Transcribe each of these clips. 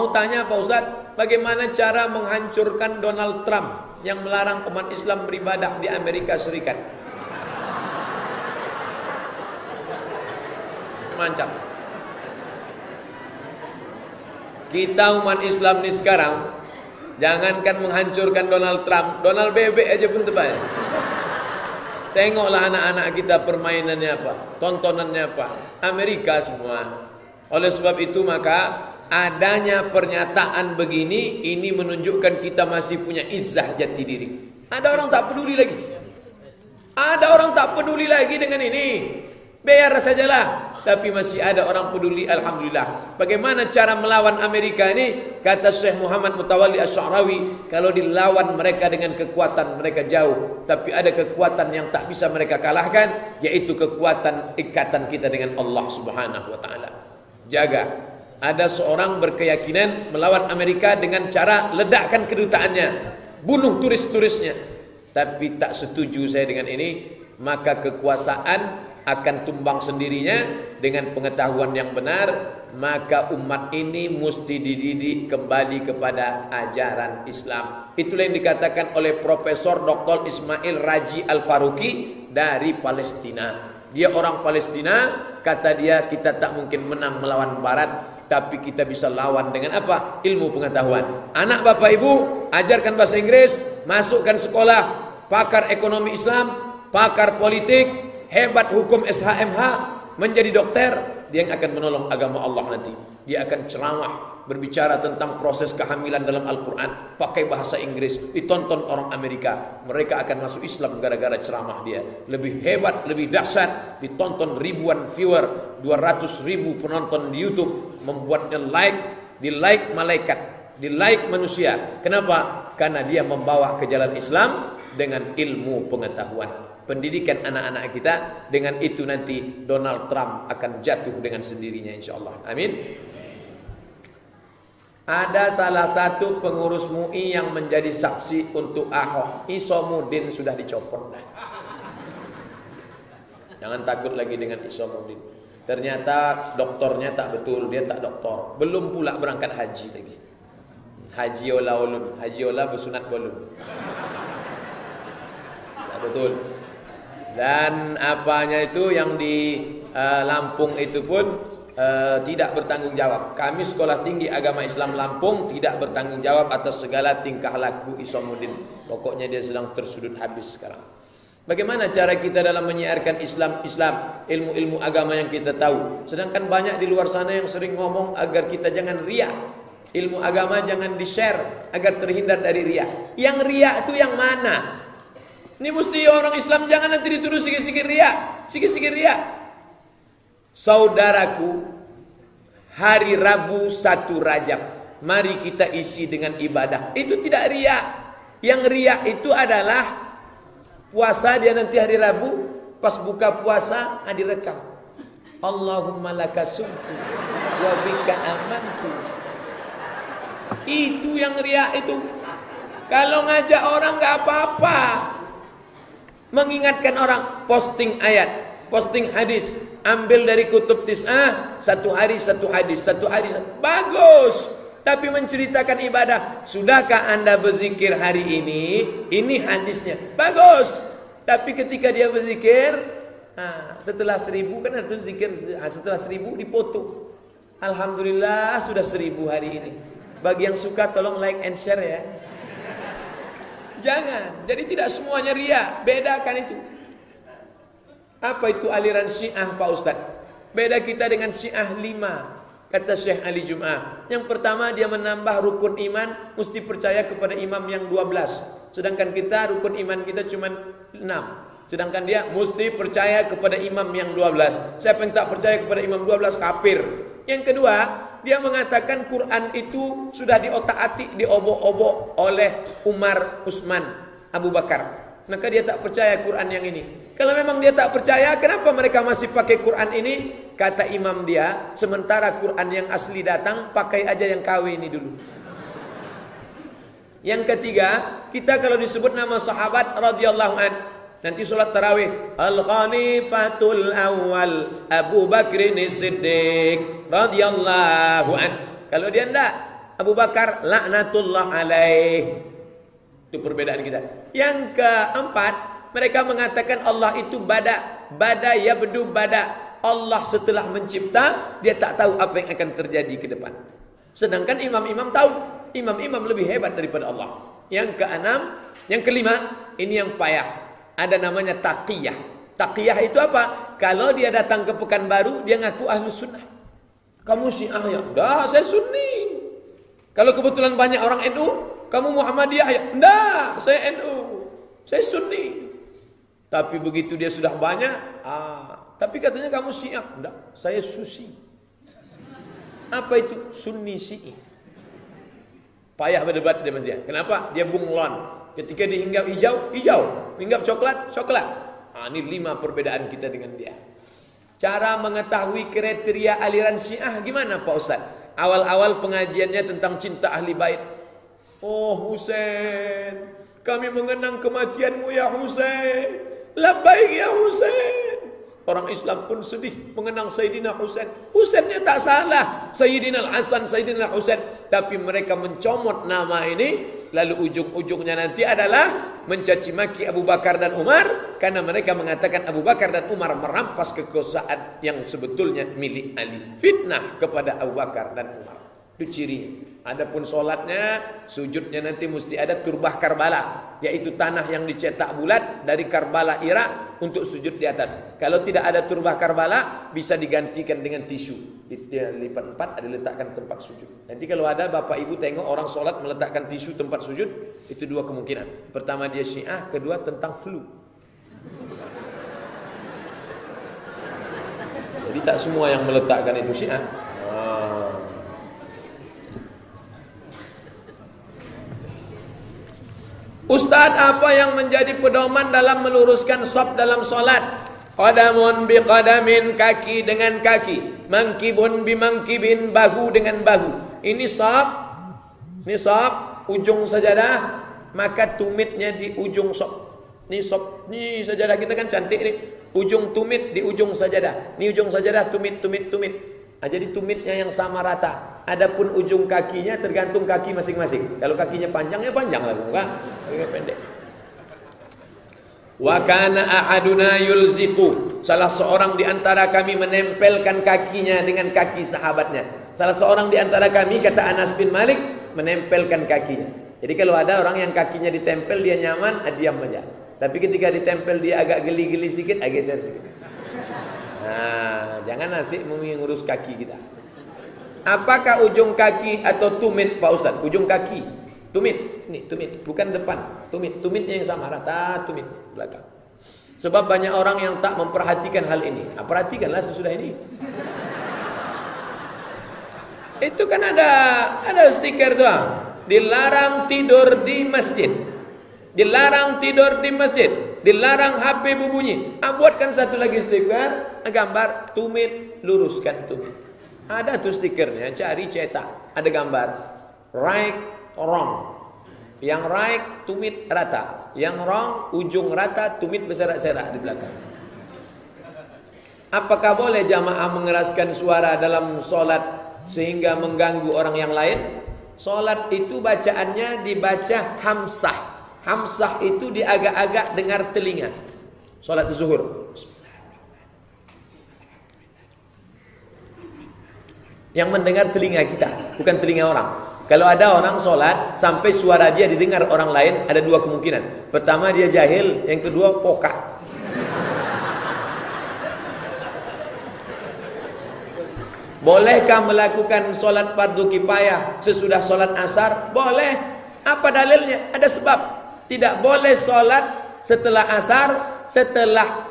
Mau tanya Pak Ustaz, bagaimana cara menghancurkan Donald Trump yang melarang umat Islam beribadah di Amerika Serikat? Mantap. Kita umat Islam ini sekarang jangankan menghancurkan Donald Trump, Donald bebek aja pun tebal. Tengoklah anak-anak kita permainannya apa, tontonannya apa. Amerika semua. Oleh sebab itu maka adanya pernyataan begini ini menunjukkan kita masih punya izah jati diri. Ada orang tak peduli lagi. Ada orang tak peduli lagi dengan ini. Biar sajalah. Tapi masih ada orang peduli Alhamdulillah. Bagaimana cara melawan Amerika ini? Kata Syekh Muhammad Mutawalli Asy'arawi, kalau dilawan mereka dengan kekuatan mereka jauh, tapi ada kekuatan yang tak bisa mereka kalahkan, yaitu kekuatan ikatan kita dengan Allah Subhanahu wa taala. Jaga ada seorang berkeyakinan melawan Amerika dengan cara ledakkan kedutaannya, bunuh turis-turisnya. Tapi tak setuju saya dengan ini, maka kekuasaan akan tumbang sendirinya dengan pengetahuan yang benar, maka umat ini mesti dididik kembali kepada ajaran Islam. Itulah yang dikatakan oleh Profesor Dr. Ismail Raji Al-Faruqi dari Palestina. Dia orang Palestina, kata dia kita tak mungkin menang melawan barat, tapi kita bisa lawan dengan apa? Ilmu pengetahuan. Anak bapak ibu, ajarkan bahasa Inggris, masukkan sekolah, pakar ekonomi Islam, pakar politik, hebat hukum SHMH, menjadi dokter, dia yang akan menolong agama Allah nanti. Dia akan ceramah, berbicara tentang proses kehamilan dalam Al-Quran pakai bahasa Inggris ditonton orang Amerika mereka akan masuk Islam gara-gara ceramah dia. Lebih hebat lebih dahsyat ditonton ribuan viewer 200 ribu penonton di YouTube membuatnya like di like malaikat di like manusia. Kenapa? Karena dia membawa ke jalan Islam dengan ilmu pengetahuan. Pendidikan anak-anak kita dengan itu nanti Donald Trump akan jatuh dengan sendirinya insyaallah amin ada salah satu pengurus MUI yang menjadi saksi untuk Ahok. Isomudin sudah dicopot. Jangan takut lagi dengan Isomudin. Ternyata doktornya tak betul, dia tak doktor. Belum pula berangkat haji lagi. Haji ola ulun, haji ola bersunat belum. Tak betul. Dan apanya itu yang di uh, Lampung itu pun uh, tidak bertanggung jawab. Kami Sekolah Tinggi Agama Islam Lampung tidak bertanggung jawab atas segala tingkah laku Isamuddin. Pokoknya dia sedang tersudut habis sekarang. Bagaimana cara kita dalam menyiarkan Islam, Islam, ilmu-ilmu agama yang kita tahu. Sedangkan banyak di luar sana yang sering ngomong agar kita jangan ria. Ilmu agama jangan di-share agar terhindar dari ria. Yang ria itu yang mana? Ini mesti orang Islam jangan nanti dituduh sikit-sikit ria. Sikit-sikit ria. Saudaraku, hari Rabu satu Rajab, mari kita isi dengan ibadah. Itu tidak riak. Yang riak itu adalah puasa dia nanti hari Rabu, pas buka puasa ada rekam. Allahumma laka sumtu wa bika amantu. Itu yang riak itu. Kalau ngajak orang nggak apa-apa. Mengingatkan orang posting ayat, posting hadis, ambil dari kutub tis'ah satu hari satu hadis satu hari bagus. Tapi menceritakan ibadah sudahkah anda berzikir hari ini? Ini hadisnya. Bagus. Tapi ketika dia berzikir ah, setelah seribu kan itu zikir ah, setelah seribu dipoto Alhamdulillah sudah seribu hari ini. Bagi yang suka tolong like and share ya. Jangan. Jadi tidak semuanya ria bedakan itu apa itu aliran Syiah Pak Ustaz? Beda kita dengan Syiah lima. Kata Syekh Ali Jum'ah. Yang pertama dia menambah rukun iman. Mesti percaya kepada imam yang 12. Sedangkan kita rukun iman kita cuma 6. Sedangkan dia mesti percaya kepada imam yang 12. Siapa yang tak percaya kepada imam 12 kafir. Yang kedua, dia mengatakan Quran itu sudah diotak-atik, diobok-obok oleh Umar Usman Abu Bakar. Maka dia tak percaya Quran yang ini. Kalau memang dia tak percaya, kenapa mereka masih pakai Quran ini? Kata imam dia, sementara Quran yang asli datang, pakai aja yang KW ini dulu. Yang ketiga, kita kalau disebut nama sahabat radhiyallahu an, nanti sholat tarawih, Al-Khalifatul Awal Abu Bakr Siddiq radhiyallahu an. Kalau dia enggak, Abu Bakar laknatullah alaih. Itu perbedaan kita. Yang keempat, mereka mengatakan Allah itu bada, bada ya bedu bada. Allah setelah mencipta, dia tak tahu apa yang akan terjadi ke depan. Sedangkan imam-imam tahu. Imam-imam lebih hebat daripada Allah. Yang keenam, yang kelima, ini yang payah. Ada namanya taqiyah. Taqiyah itu apa? Kalau dia datang ke Pekanbaru, dia ngaku ahlu sunnah. Kamu syiah ya? Enggak, saya sunni. Kalau kebetulan banyak orang NU, kamu Muhammadiyah ya? Enggak, saya NU. Saya sunni. Tapi begitu dia sudah banyak, ah, tapi katanya kamu syiah. Enggak, saya susi. Apa itu? Sunni syiah. Payah berdebat dengan dia. Kenapa? Dia bunglon. Ketika dihinggap hijau, hijau. Hinggap coklat, coklat. Ah, ini lima perbedaan kita dengan dia. Cara mengetahui kriteria aliran syiah gimana Pak Ustaz? Awal-awal pengajiannya tentang cinta ahli bait. Oh Husain, kami mengenang kematianmu ya Husain. Labbaik ya Husain. Orang Islam pun sedih mengenang Sayyidina Husain. Husainnya tak salah. Sayyidina Hasan, Sayyidina Husain. Tapi mereka mencomot nama ini. Lalu ujung-ujungnya nanti adalah mencaci maki Abu Bakar dan Umar. Karena mereka mengatakan Abu Bakar dan Umar merampas kekuasaan yang sebetulnya milik Ali. Fitnah kepada Abu Bakar dan Umar. Itu cirinya. Adapun solatnya, sujudnya nanti mesti ada turbah Karbala, yaitu tanah yang dicetak bulat dari Karbala Irak untuk sujud di atas. Kalau tidak ada turbah Karbala, bisa digantikan dengan tisu. Dia lipat empat, ada letakkan tempat sujud. Nanti kalau ada bapak ibu tengok orang solat meletakkan tisu tempat sujud, itu dua kemungkinan. Pertama dia syiah, kedua tentang flu. Jadi tak semua yang meletakkan itu syiah. Ustaz apa yang menjadi pedoman dalam meluruskan sop dalam solat? Qadamun bi qadamin kaki dengan kaki, mangkibun bi mangkibin bahu dengan bahu. Ini sop, ini sop, ujung sajadah, maka tumitnya di ujung sop. Ini sop, ini sajadah kita kan cantik nih. Ujung tumit di ujung sajadah. Ini ujung sajadah tumit tumit tumit. Nah, jadi tumitnya yang sama rata. Adapun ujung kakinya tergantung kaki masing-masing. Kalau kakinya panjang ya panjang lah, enggak? pendek. Wa kana ahaduna yulziqu. Salah seorang di antara kami menempelkan kakinya dengan kaki sahabatnya. Salah seorang di antara kami kata Anas bin Malik menempelkan kakinya. Jadi kalau ada orang yang kakinya ditempel dia nyaman, ah, diam aja. Tapi ketika ditempel dia agak geli-geli sedikit, agak geser sedikit. Nah, jangan asik mengurus kaki kita. Apakah ujung kaki atau tumit Pak Ustaz? Ujung kaki Tumit, ini tumit, bukan depan. Tumit, tumitnya yang sama rata, tumit belakang. Sebab banyak orang yang tak memperhatikan hal ini. Nah, perhatikanlah sesudah ini. Itu kan ada ada stiker tuh. Dilarang tidur di masjid. Dilarang tidur di masjid. Dilarang HP berbunyi. Ah, buatkan satu lagi stiker, gambar tumit, luruskan tumit. Ada tuh stikernya, cari cetak. Ada gambar. Right wrong. Yang right tumit rata, yang wrong ujung rata tumit berserak-serak di belakang. Apakah boleh jamaah mengeraskan suara dalam solat sehingga mengganggu orang yang lain? Solat itu bacaannya dibaca hamsah. Hamsah itu diagak-agak dengar telinga. Solat zuhur. Yang mendengar telinga kita, bukan telinga orang. Kalau ada orang sholat sampai suara dia didengar orang lain, ada dua kemungkinan. Pertama dia jahil, yang kedua pokak. Bolehkah melakukan sholat fardu kifayah sesudah sholat asar? Boleh. Apa dalilnya? Ada sebab. Tidak boleh sholat setelah asar, setelah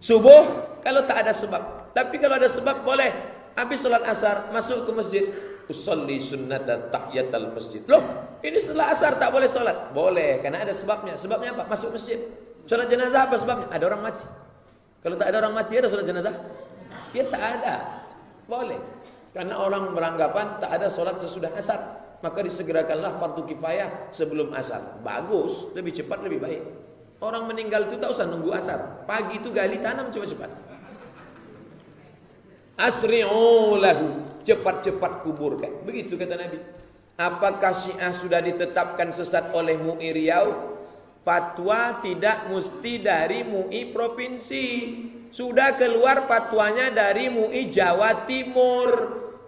subuh, kalau tak ada sebab. Tapi kalau ada sebab boleh. Habis sholat asar, masuk ke masjid usolli sunnatan tahiyatal masjid. Loh, ini setelah asar tak boleh solat? Boleh, karena ada sebabnya. Sebabnya apa? Masuk masjid. Solat jenazah apa sebabnya? Ada orang mati. Kalau tak ada orang mati ada solat jenazah? Ya tak ada. Boleh. Karena orang beranggapan tak ada solat sesudah asar. Maka disegerakanlah fardu kifayah sebelum asar. Bagus, lebih cepat lebih baik. Orang meninggal itu tak usah nunggu asar. Pagi itu gali tanam cepat-cepat. Asri'u lahu cepat-cepat kuburkan. Begitu kata Nabi. Apakah Syiah sudah ditetapkan sesat oleh MUI Riau? Fatwa tidak mesti dari MUI provinsi. Sudah keluar fatwanya dari MUI Jawa Timur.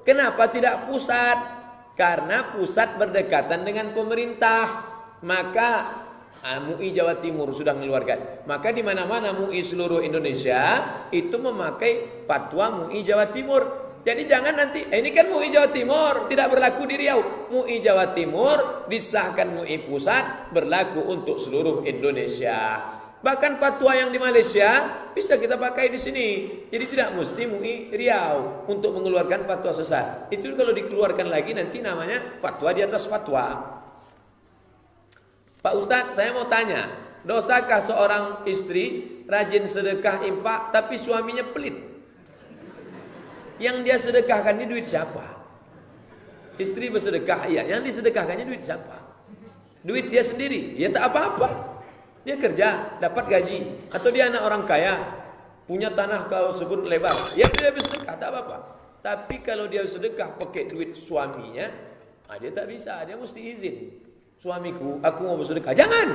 Kenapa tidak pusat? Karena pusat berdekatan dengan pemerintah. Maka ah, MUI Jawa Timur sudah mengeluarkan. Maka di mana-mana MUI seluruh Indonesia itu memakai fatwa MUI Jawa Timur. Jadi jangan nanti, eh, ini kan MUI Jawa Timur, tidak berlaku di Riau. MUI Jawa Timur disahkan MUI Pusat, berlaku untuk seluruh Indonesia. Bahkan fatwa yang di Malaysia bisa kita pakai di sini. Jadi tidak mesti MUI Riau untuk mengeluarkan fatwa sesat. Itu kalau dikeluarkan lagi nanti namanya fatwa di atas fatwa. Pak Ustadz, saya mau tanya, dosakah seorang istri rajin sedekah infak tapi suaminya pelit? Yang dia sedekahkan ini duit siapa? Istri bersedekah, iya. Yang disedekahkannya duit siapa? Duit dia sendiri, ya tak apa-apa. Dia kerja, dapat gaji. Atau dia anak orang kaya, punya tanah kau sebut lebar. Ya dia bersedekah, tak apa-apa. Tapi kalau dia sedekah pakai duit suaminya, ah, dia tak bisa, dia mesti izin. Suamiku, aku mau bersedekah. Jangan!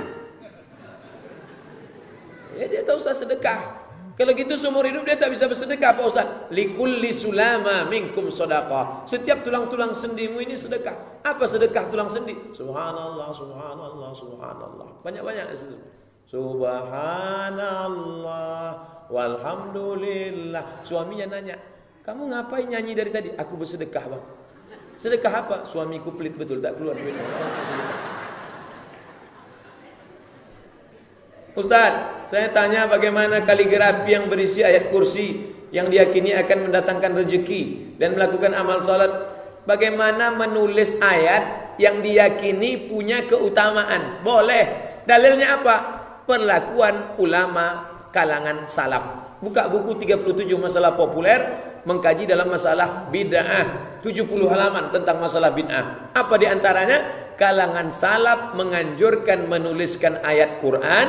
Ya dia tak usah sedekah. Kalau gitu seumur hidup dia tak bisa bersedekah Pak Ustaz. Likulli sulama minkum sadaqah. Setiap tulang-tulang sendimu ini sedekah. Apa sedekah tulang sendi? Subhanallah, subhanallah, subhanallah. Banyak-banyak itu. Subhanallah, walhamdulillah. Suaminya nanya, kamu ngapain nyanyi dari tadi? Aku bersedekah bang. Sedekah apa? Suamiku pelit betul, tak keluar duit. Ustaz, saya tanya bagaimana kaligrafi yang berisi ayat kursi yang diyakini akan mendatangkan rezeki dan melakukan amal salat. Bagaimana menulis ayat yang diyakini punya keutamaan? Boleh. Dalilnya apa? Perlakuan ulama kalangan salaf. Buka buku 37 masalah populer mengkaji dalam masalah bid'ah 70 halaman tentang masalah bid'ah. Apa di antaranya? Kalangan salaf menganjurkan menuliskan ayat Quran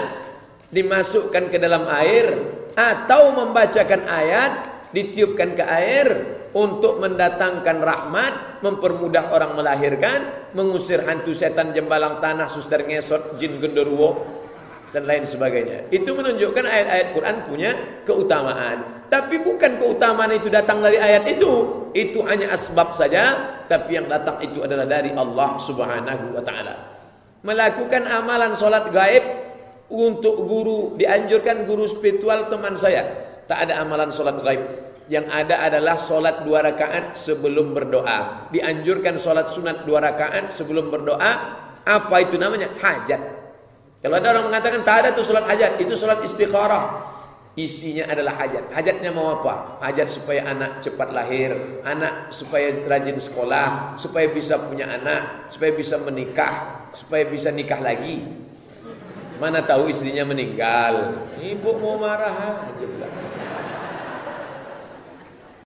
dimasukkan ke dalam air atau membacakan ayat ditiupkan ke air untuk mendatangkan rahmat, mempermudah orang melahirkan, mengusir hantu setan jembalang tanah, suster ngesot, jin genderuwo dan lain sebagainya. Itu menunjukkan ayat-ayat Quran punya keutamaan. Tapi bukan keutamaan itu datang dari ayat itu. Itu hanya asbab saja, tapi yang datang itu adalah dari Allah Subhanahu wa taala. Melakukan amalan solat gaib untuk guru dianjurkan guru spiritual teman saya tak ada amalan solat gaib yang ada adalah solat dua rakaat sebelum berdoa. Dianjurkan solat sunat dua rakaat sebelum berdoa. Apa itu namanya? Hajat. Kalau ada orang mengatakan tak ada tuh solat hajat. Itu solat istikharah isinya adalah hajat. Hajatnya mau apa? Hajat supaya anak cepat lahir anak supaya rajin sekolah supaya bisa punya anak supaya bisa menikah supaya bisa nikah lagi. Mana tahu istrinya meninggal. Ibu mau marah aja.